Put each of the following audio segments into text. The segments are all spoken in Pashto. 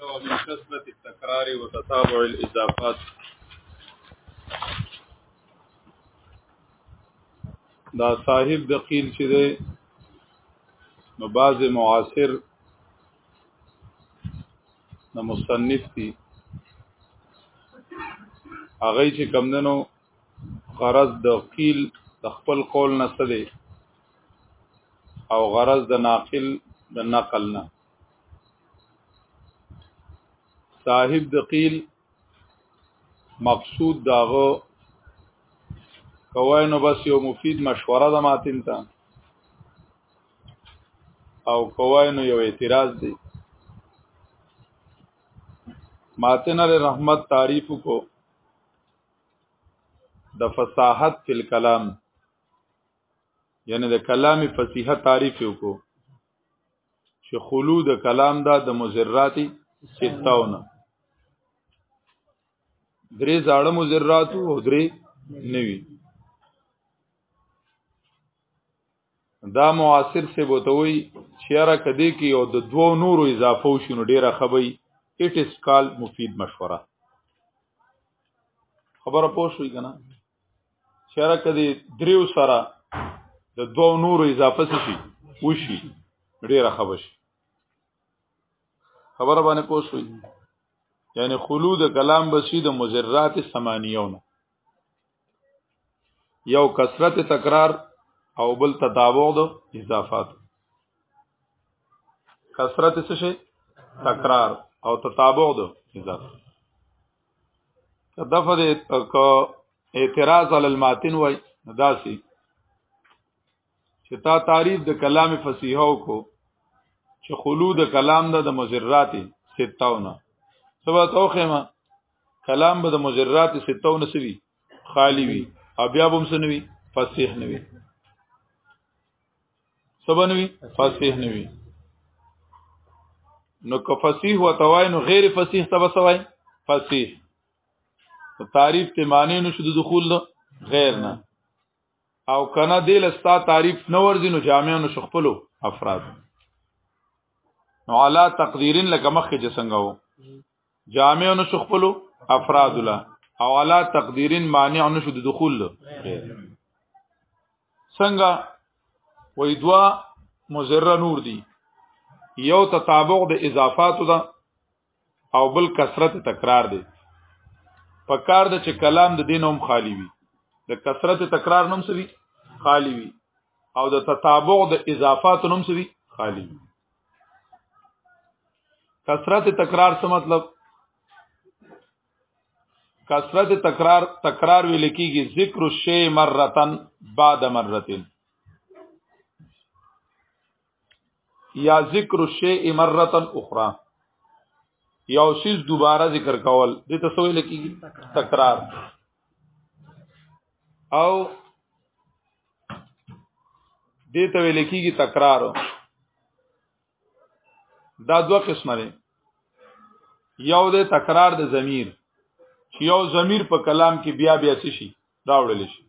او من کثرت التکرار وتتابع الاضافات دا صاحب د قیل چې دی نو باز معاصر د مصنف دی هغه چې کمندنو غرض د قیل د خپل قول نه څه دی او غرض د ناقل د نقل نه صاحب د قیل مقصود داغه کوای نو بس یو مفید مشوره ده ماتین ته او کوای نو یو اعتراض دی ماتن علی رحمت تعریف کو د فصاحت فی الكلام یعنی د کلام فصیحه تعریف کو چې خلو د کلام دا د مزراتی ستاونه درې زاړه مزراتو او درې نوي دا معاصر سی بوتوي چې را کدی کې او د دوو نورو اضافه وشینو ډیره خبي اټ اس کال مفید مشوره خبره پوه شوې کنه شرک دې دریو سره د دوه نور اضافه شي وشي ډیره خبر شي خبره باندې پوښوي یعنی خلود کلام بسی د مزرات سمانیونه یو کثرت تکرار او بل تداوغ د اضافات کثرت څه شي تکرار او تتابع د اضافه دفع د اعتراض علی الماتن وای داسي چې تا تعریف د کلام فصیحو کو چې خلود کلام د مزرات ستاونه سبا توخمه کلام به د مزرات ستاونه سوي خالی وي او بیا به هم سنوي فصیح نوي سبنوي فصیح نوي نو که فصیح وتوای نو غیر فصیح تبا سوای فصیح تعریف ته معنی نشو د دخول ده غیر نه او کنه دل استا تعریف نه ورځي نو جامع نو شخپلو افراد نو علا تقدیرن لکه مخکې چې څنګه وو جامع نو شو خپل افراد له او علا تقدیرین مانع نو شو د دخول له څنګه وې دوا مزره نور دي یو تطابق د اضافات ده او بل کثرت تکرار دی په کار د چې کلام د دین هم خالی وي د کثرت تکرار نوم سوي خالی وي او د تطابق د اضافات نوم سوي خالی وي کثرت تکرار څه مطلب کثرت تکرار تکرار ویل کیږي ذکر الشی مرتن بعد مرتين یا ذکر الشی مرتن اخرى یو شیز دوباره ذکر کول د تسویل کیږي تکرار او دې ته ویل کېږي تکرار دا دوه قسمه دي یو د تکرار د ضمیر چې یو ضمیر په کلام کې بیا بیا څه شي راوړل شي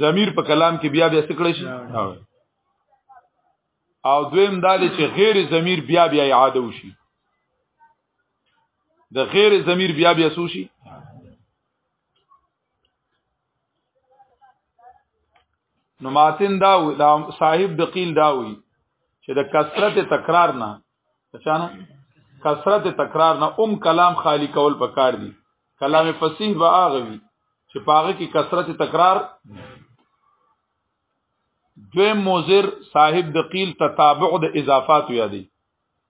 ضمیر په کلام کې بیا بیا څه کړی شي او دویم دا چې غیر ضمیر بیا بیا اعاده وشي د غیر ضمیر بیا بیا سوشي نو ماتن دا دا صاحب د قیل دا وی چې د کثرت تکرار نه چانه کثرت تکرار نه ام کلام خالی کول پکار دي کلام فصیح به هغه وی چې پاغه کې کثرت تکرار دوی موزر صاحب د قیل تتابع د اضافات یادي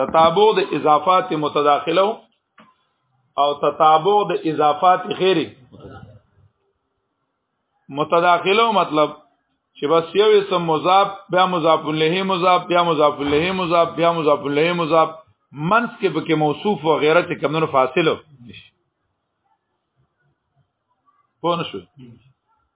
تتابع د اضافات متداخله او تتابع د اضافات غیر متداخله مطلب چې بس یو اسم مضاف بیا مضاف الیه مضاف بیا مضاف الیه مضاف بیا مضاف الیه مضاف منس کې به کې موصوف و غیره چې کمونو فاصله پوه نشو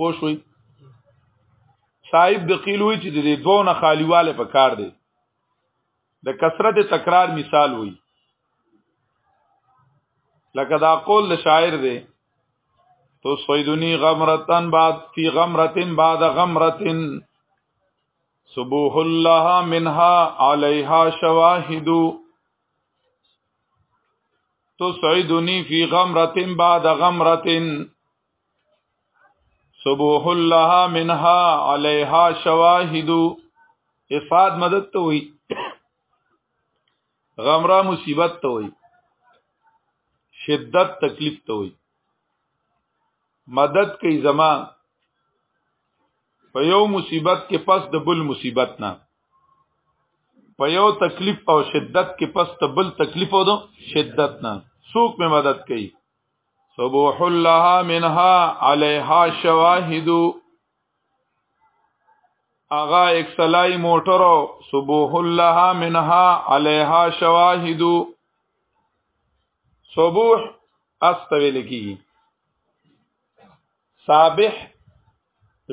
پوه شوي صاحب د قیل وی چې د دې دوه نه خالیواله په کار دی د کثرت تکرار مثال وی لکه دا قول د شاعر دی تو سیدنی غمرتن بعد فی غمرتن بعد غمرتن صبوح الله منها علیها شواهد تو سعیدنی فی غمرتن بعد غمرتن صبوح لها منها علیها شواهد افاد مدد ته وی غمرا مصیبت ته وی شدت تکلیف ته وی مدد کوي زما په یو مصیبت کې پس د بل مصیبت نه په یو تکلیف او شدت کې پس ته بل تکلیف او دو شدت نه څوک می مدد کوي سبوح الله منها علیها شواهد اغا ایک سلای موټرو سبوح الله منها علیها شواهد سبوح استویل کی صابح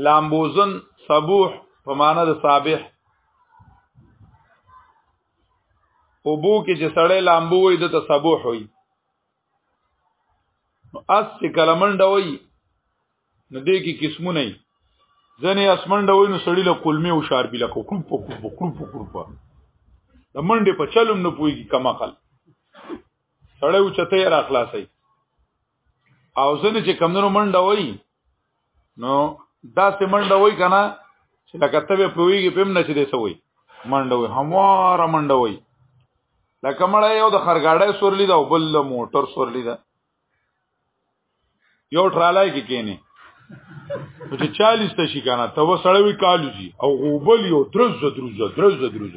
لامبوزن صبوح په معنا د صابح اوبو کې چې سړی لامبو وي د تصبح وي نو اس چې کلمنډه وي نو دې کې قسمونه وي ځنې اسمنډه وي نو سړی له کلمې او شاربي له کوپ کوپ کوپ کوپ د منډې په چلم نه پويږي کما خل سړی او چته را خلاصي او ځنه چې کمندونو منډه وای نو دا سه منډه وای کنه چې لکه ته په ویږي پم نه چې دی سوی منډه وای همواره منډه وای لکه مړی یو د خرګاډه سورلی دا او بل موټر سورلی دا یو ټرالای کې کینی چې 40 ته شي کنه ته وسړوي کالوزي او غوبل یو درز درز درز درز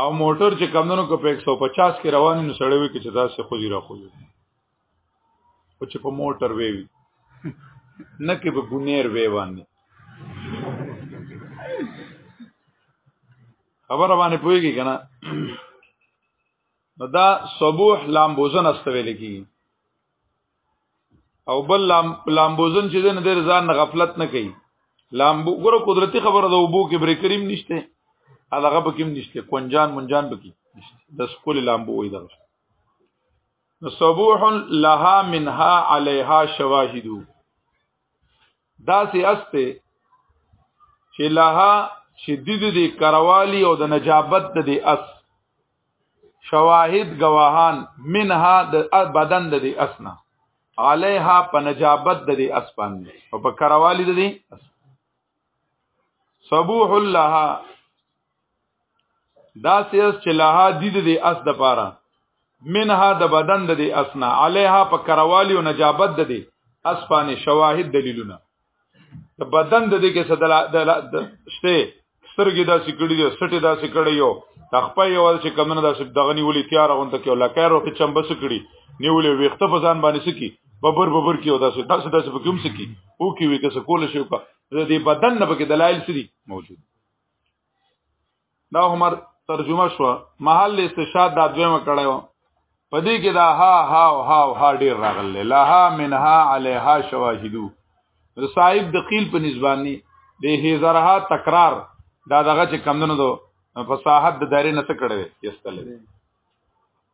او موټر چې کمندونو کو په 150 کې روان نو سړی وي کې چې تاسو خو زیرا خو او چې په موټر وی وي نه کې په بونیر وی باندې خبر باندې پويږي کنه نو دا صبوح لامبوزن استویل کی او بل لامبوزن چې دنه ډیر ځان غفلت نه کوي لامبو ګره قدرتي خبره ده وبو کې بری کریم نشته هغه به کېم نشته کنجان منجان بکی نشته د سکول لامبو وې ده صبوح لها منها عليها شواهد دا سي استه چې لها شدید دي کروالی او د نجابت دي اس شواهد گواهان منها د بدن د دي اسنا علیها په نجابت د دي اس باندې او په کروالی د دي سبوح لها دا سیس چې لها دید دی اس د پاره منها د بدن د دی اسنا علیها په کروالی او نجابت د دی اس باندې شواهد دلیلونه د بدن د دې کې صدلا د شته سترګې دا سکړې دي سټې دا سکړې یو تخپې یو چې کمنه دا سب دغنی ولي تیار غونته کې ولا کارو کې چمبه سکړي نیولې وخته په ځان باندې سکی ببر ببر کې ودا سې تاسو تاسو په کوم سکی او کې وې که سکول شي او د دې بدن نه بګې دلایل سری موجود دا عمر ترجمه شو محل استشهاد دا دویمه کړه و په دې کې دا ها ها او ها او ها ډیر راغله لها منها علیها شواهدو صاحب د قیل په نسبانی د هزارها تکرار دا دغه چې کمندونو دو فصاحت د دایره نه څه کړي یستل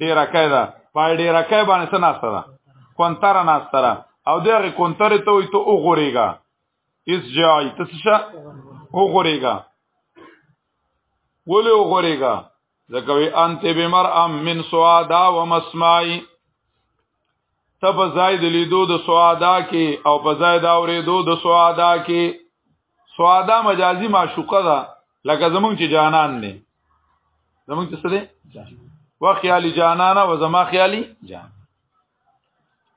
ډیره کای ده پای ډیره کای باندې څه ناشته ده کونتره ناشته ده او دغه کونتره ته وي ته وګورېګا اس جای ته څه وګورېګا ولې وګورېګا ځکه وی انت بمر ام من سوادا و مسمای ته په ځای د لیدو د سوادا کې او په ځای د اورېدو د سوادا کې سوادا مجازي معشوقه ده لکه زمونږ چې جانان دی زمونږ چې څه دی و خیالي جانانا و زما خیالي جان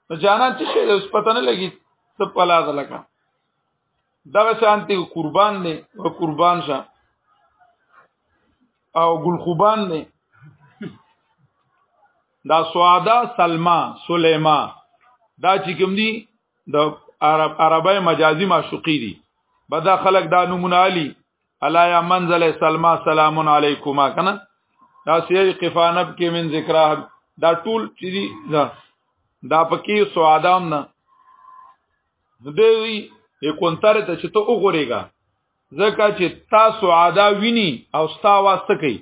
نو جانان څه شي اوس پته نه لګي څه پلا ده لکه دا شانتي قربان دی او قربان شه او ګل خوبان دی دا سوادا سلما سلیما دا چې کوم دي د عرب عربی مجازي معشوقي دي بدا خلق دا نمونه علي الا یا منزل سلمہ سلام علیکما کنه دا سیری قفانب کې من ذکرہ دا ټول چې دي دا دا پکې سوادام نه دوی یې کونتر ته چې ته وګورېګا ځکه چې تاسو عاده ویني او ستا واسطه کوي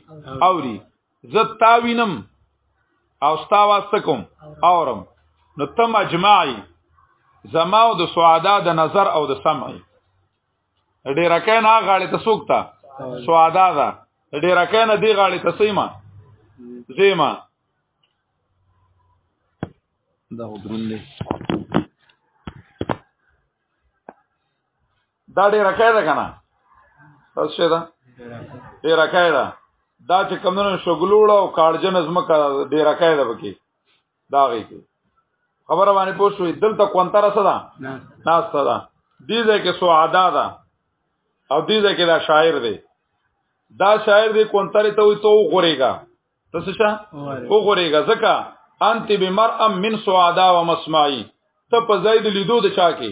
اوري زه تا وینم او ستا واسطه کوم اورم نو تم اجماعي زما او د سعاده د نظر او د سمع ډیر کین هغه غاړه ته سوکتا سعاده ده ډیر کین دی غاړه ته سیمه زیمه دا ودرون دی دا ډیره کای ده کنه تاسو شه ده ډیره کای ده دا چې کمونو شغلوړ او کارجن زمکه ډیره کای ده پکې دا غي کې خبره باندې پوه شوې دلته کوانتر څه ده ناس څه ده دې ځای کې سعاده ده او دې ځای کې دا شاعر دی دا شاعر دی کوانتر ته وي ته وګورېګا تاسو شه وګورېګا ځکه انت بمرء من سعاده و مسمعي ته په زید لیدو د چا کې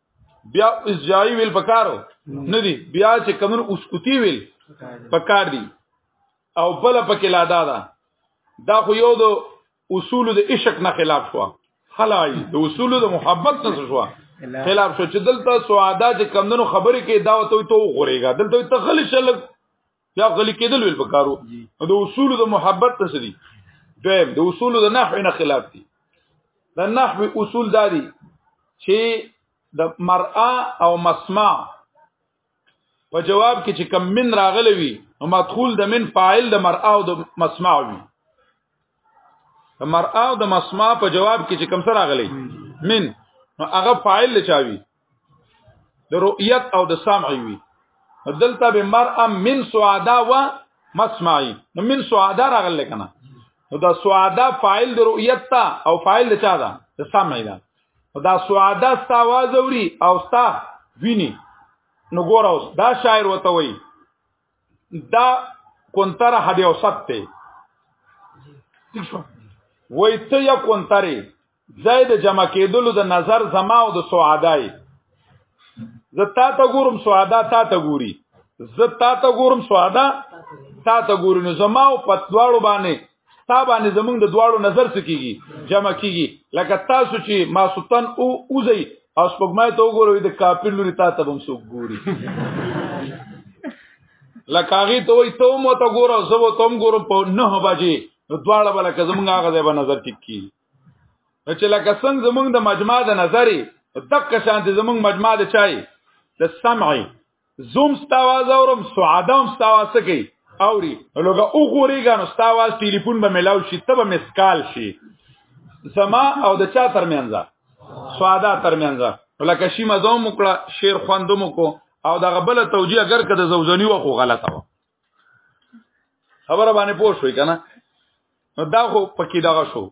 بیا اسجاری ویل پکارو ندی بیا چې کمن اسکوتی ویل پکار دی او بل پکې لا دا دا دا خو یو د اصول د عشق نه خلاف شو خلای د اصول د محبت نه شو خلاف شو چې دلته سوادا چې کمندونو خبرې کې دا وته ته غوريګا دلته ته خل شلک یا غلی کېدل ویل پکارو د اصول د محبت ته سدي دویم د اصول د نحو نه خلاف دي د نحو اصول دادي چې د مرأه او مسمع په جواب کې چې کم من راغلی وي نو مدخول د من فاعل د مرأه او د مسمع وي مرآ او د مسما په جواب کې چې کوم سره راغلی من نو هغه فاعل چاوي د رؤیت او د سمع وي دلته به مرآ من سعدا و مسمعي نو من سعدا راغلی کنه نو دا سعدا فاعل د رؤیت تا او فاعل د چا ده د سمع ده دا سعدا ستا واز اوري او ستا ویني نو ګور اوس دا شاعر وته وي دا کونتر حد اوسط ته وای ته یا کونترې زای د جمع کېدلو د نظر زما او د سعادای زه تا ته ګورم سعادا تا ته ګوري زه تا ته ګورم سعادا تا ته ګوري نو زما او پتواړو باندې ستا باندې زمونږ د دواړو نظر څه کیږي جمع کیږي لکه تاسو چې ما سلطان او اوزي او سپګمای ته وګورئ د کاپیر لوري تا ته هم څوک ګوري لکه هغه ته وي ته مو ته ګوره زه به تم ګورم په 9 بجې نو دواړه بل که زمونږ هغه ځای به نظر ټیک کی چې لکه څنګه زمونږ د مجمع د نظرې دک شانت زمونږ مجمع د چای د سمعي زوم ستاواز اورم سعادم ستاواز سکی اوري لوګه او غوريګا نو ستاواز ټلیفون به ملاو شي تب مسکال شي زما او د چا ترمنځ سعاده ترمنځ لکه شي مزوم وکړه شیر خوندم کو او دغه بل توجیه اگر که د زوجنی وخو غلطه و خبره باندې پوه شوې کنه نو دا خو پکې دغه شو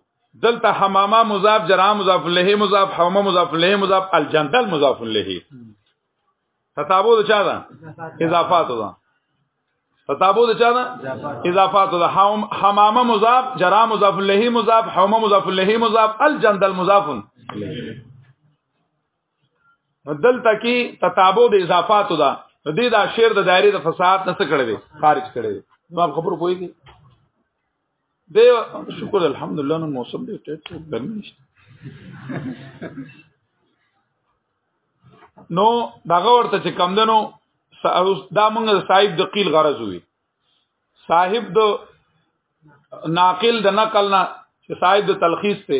دلته حمامه مضاف جرا مضاف له مضاف حمامه مضاف له مضاف الجندل مضاف له تتابع د چا ده اضافات ده تتابع د چا ده اضافات ده حوم حمامه مضاف جرا مضاف له مضاف حومه مضاف له مضاف الجندل مضاف دلته کې تتابع د اضافات ده د دې دا شعر د دایره د فساد نه څه کړی دی خارج کړی دی نو خبرو کوی دي دی شکر الحمدلله نو موسم دی ټیټ ګرمي نشته نو دغه ورته چې کم دنو دا موږ د صاحب د قیل غرض وي صاحب د ناقل د نقل نه چې صاحب د تلخیص ته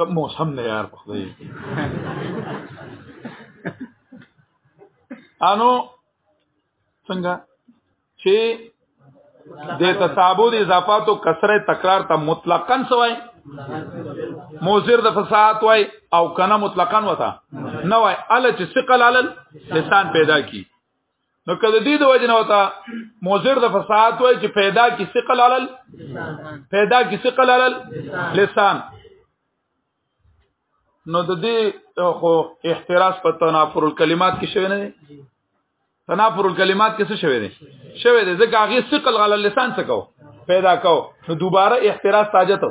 کم موسم نه یار په خدای انو څنګه چې د تتابو د اضافات او کسره تکرار ته مطلقاً سوای موزر د فصاحت وای او کنه مطلقاً وتا نه وای ال چې ثقل علل لسان پیدا کی نو کله دې د وجنه وتا موزر د فساد وای چې پیدا کی ثقل علل پیدا کی ثقل علل لسان نو د دې خو احتراز په تنافر الکلمات کې شوی نه دی تنافر الکلمات کې څه شوی دی شوی دی ځکه هغه ثقل علل لسان څه کو پیدا کو نو دوباره احتراز تاجته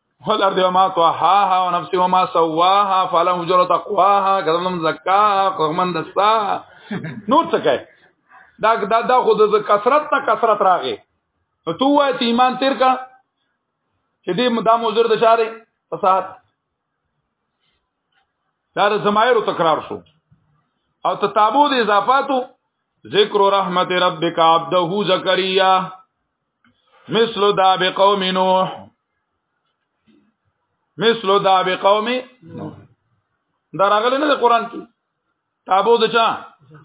فلر دی ما تو ها ها او نفس و ما سواها فلم وجر تقواها کلم زکا قرمن دستا نور څه کوي دا دا دا خو د کثرت نه کثرت راغی نو تو وای ته ایمان تیر کا چې دې مدام وزر د چاره فساد دا د زمایر تکرار شو او تتابو د اضافاتو ذکر رحمت ربک عبده زکریا مثل دا بقوم نوح مثل دا بقوم نوح دا راغلی نه د قران کې تابو د چا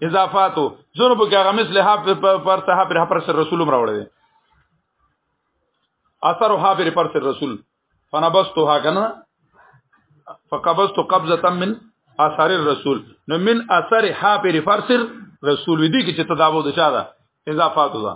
اضافاتو زونه په هغه مثل حافظ پر صحاب پر پر سر رسول راوړل دي اثر حافظ پر سر رسول فنبستو هاکنه فقبضت قبضه من اثر الرسول نو من اثر حافظ پر سر رسول ودي کې چې تداوو د چا ده اضافاتو ده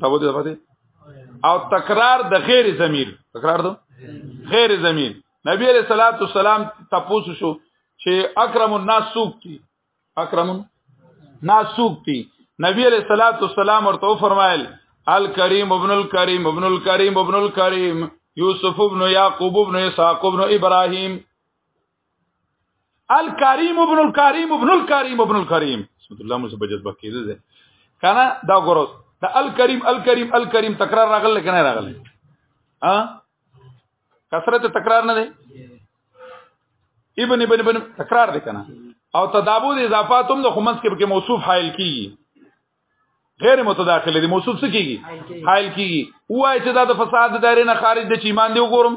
تاسو دې پاتې او تکرار د غیر ضمیر تکرار دو غیر ضمیر نبی علیہ الصلوۃ والسلام تاسو شو چې اکرم الناس سوق دي اکرم الناس سوق دي نبی علیہ الصلوۃ والسلام ورته فرمایل الکریم ابن الکریم ابن الکریم ابن الکریم یوسف ابن یعقوب ابن اسحاق ابن ابراهیم الکریم ابن الکریم ابن الکریم ابن الکریم بسم الله مو سبجت بکیده ده کنه دا ګوروس دا الکریم الکریم الکریم تکرار راغله کنه راغله ها کثرت تکرار نه ده ابن ابن ابن تکرار ده کنه او تدابو د اضافات هم د خمس کې کې موصوف حائل کیږي غیر متداخله دي موصوف څه کیږي حائل کیږي وای چې دا د فساد دایره نه خارج د چیمان دی وګورم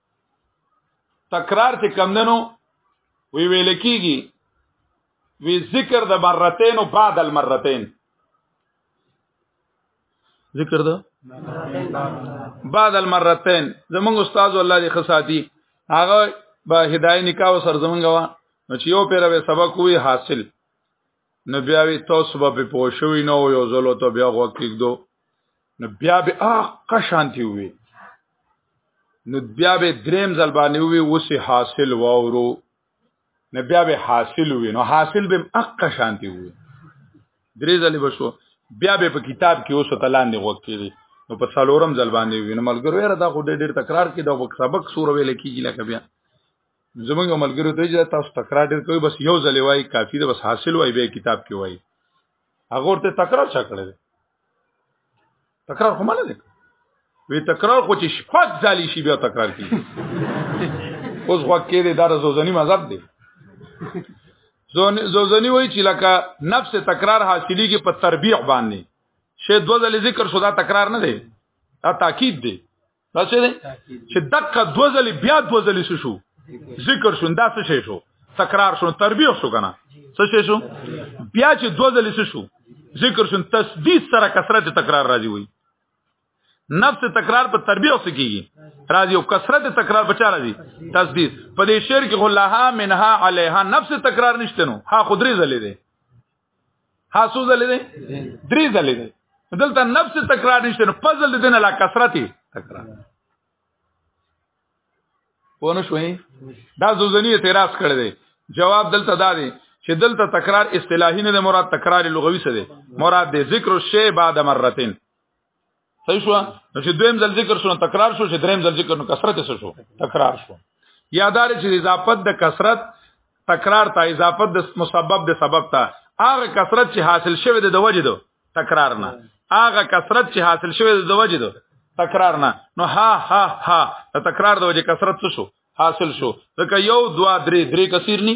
تکرار چې کم دنو وی ویل کیږي وی ذکر د مرتين او بعد المرتين ذکر ده بعد المرتين زمونږ استاد الله دې خصاتی هغه به هدايه نکاح سر زمونږ وا نو چې یو پیره به سبق وی حاصل نو بیا وی تاسو به په پوښوي نو یو زلو ته بیا غوکیږدو نو بیا به اقا شانتی وي نو بیا به دریم ځل باندې وي وسه حاصل وورو نو بیا به حاصل وي نو حاصل به اقا شانتی وي درې ځل به شو بیا به په کتاب کې اوسه تلاندې وکړي نو په سالورم ځل باندې وي نو ملګرو یاره دا خو ډېر ډېر تکرار کې دا وخت سبق سور ویل کېږي لکه بیا زمونږ ملګرو ته چې تاسو تکرار ډېر کوي بس یو ځل وایي کافي ده بس حاصل وایي به کتاب کې وایي هغه ورته تکرار چا کړی تکرار خو مله ده وی تکرار خو چې شپږ ځلې شي بیا تکرار کیږي اوس خو کې دې دار زوزنی مذهب دی زوزنی وای چې لکه نفس تکرار حاصلېږي په تربیع باندې شه دو ځلې ذکر شو دا تکرار نه دی دا تاکید دی دا څه دی چې دقه دوزلی بیا دوزلی شو ذکر شو دا څه شو تکرار شو تربیه شو کنه څه شو بیا چې دوزلی شو ذکر شو تسدید سره کثرت تکرار راځي وي نفس تکرار په تربیه اوس کیږي راځي او کثرت تکرار بچا راځي تسدید په دې شعر کې خلاها منها علیها نفس تکرار نشته نو ها خدري زلې ده حاسو زلې دي درې زلې دي دلته نفس تکرار نشته نو فضل دې نه لا کثرت تکرار پونه شوې دا زوزنی اعتراض کړی دی جواب دلته دا دی چې دلته تکرار اصطلاحي نه مراد تکرار لغوي څه دی مراد دی ذکر شی بعد مرتين صحیح شو نو چې دویم ځل ذکر شو تکرار شو چې دریم ځل ذکر نو کثرت څه شو تکرار شو یادار چې اضافت د کثرت تکرار ته اضافت د مسبب د سبب ته هغه کثرت چې حاصل شوه د وجه دو تکرار نه هغه کثرت چې حاصل شوه د وجه دو تکرار نه نو ها ها ها د تکرار د وجه کثرت څه شو حاصل شو ځکه یو دوا درې درې کثیر ني